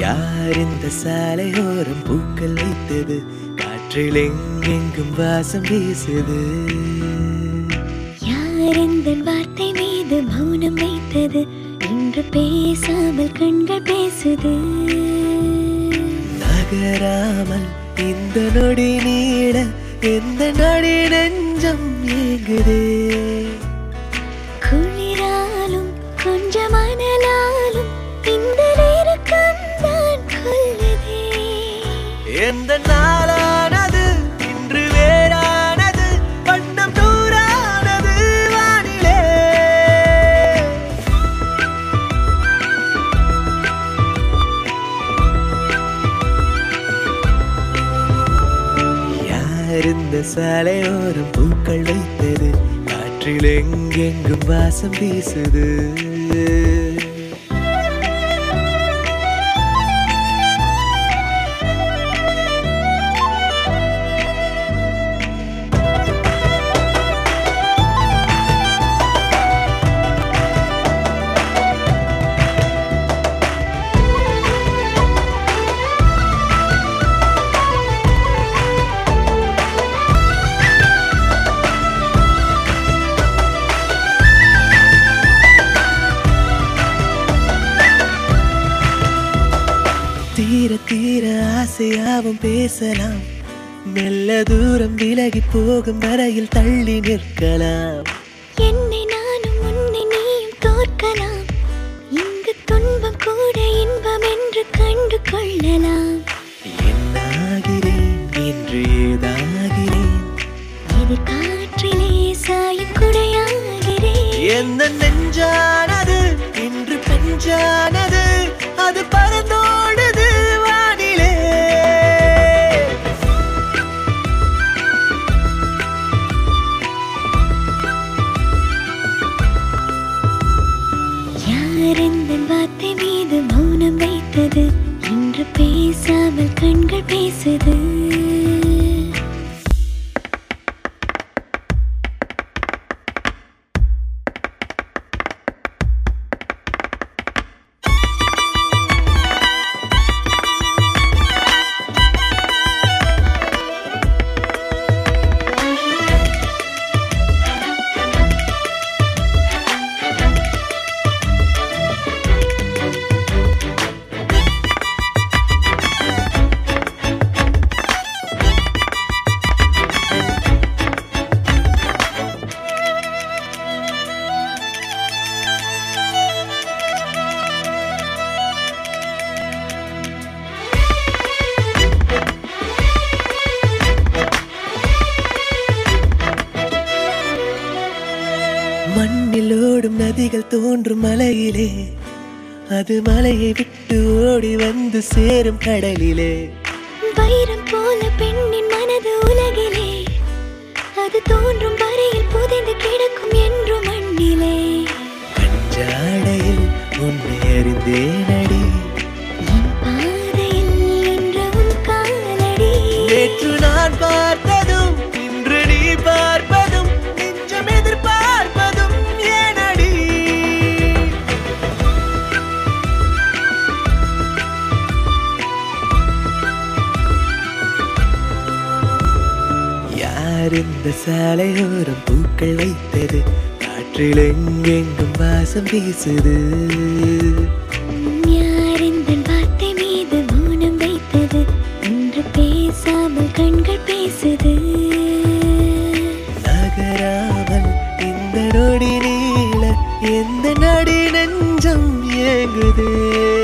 யார் இந்த சாலையோரம் பூக்கள் வைத்தது? காற்றில் எங்கெங்கும் வாசம் வீசுது. யார் இந்த வார்த்தை மீது மௌனம் வைத்தது? இன்று பேசாமல் கண்கள் பேசுது. நகராமல் இந்த நொடி நீட எந்த நொடி நெஞ்சம் ஏங்குதே? எந்த நாளானது இன்று வேறானது வண்ணம் தூரானது வானிலே. யார் இந்த சாலையோரம் பூக்கள் வைத்தது காற்றில் எங்கெங்கும் வாசம் வீசுது. தீர தீர ஆசையாவும் பேசலாம். மெல்ல தூரம் விலகி போகும் வரையில் தள்ளி நிற்கலாம். என்னை நானும் உன்னை நீயும் தோற்கலாம். இங்கு துன்பம் கூட இன்பம் என்று கண்டு கொள்ளலாம். என்னாகிறேன்? என்று ஏதாகிறேன்? இது காற்றிலே சாயும் குடையாகிறேன். எந்த நெஞ்சானது? இன்று பெஞ்சானது? யார் வார்த்தை மீது மௌனம் வைத்தது. இன்று பேசாமல் கண்கள் பேசுது. மண்ணில் ஓடும் நதிகள் தோன்றும் மலையிலே. அது மலையை விட்டு ஓடி வந்து சேரும் கடலிலே. வைரம் போல பெண்ணின் மனது உலகிலே. அது தோன்றும் வரையில் புதைந்து கிடக்கும் என்று மண்ணிலே. பஞ்சாடையில் உன்னை அறிந்தேனடி. இந்த சாலையோரம் பூக்கள் வைத்தது. காற்றில் எங்கெங்கும் வாசம் வீசுது. பேசாமல் கண்கள் பேசுது. நகராமல் இந்த நொடி நீள எந்த நடி நெஞ்சம் ஏங்குதே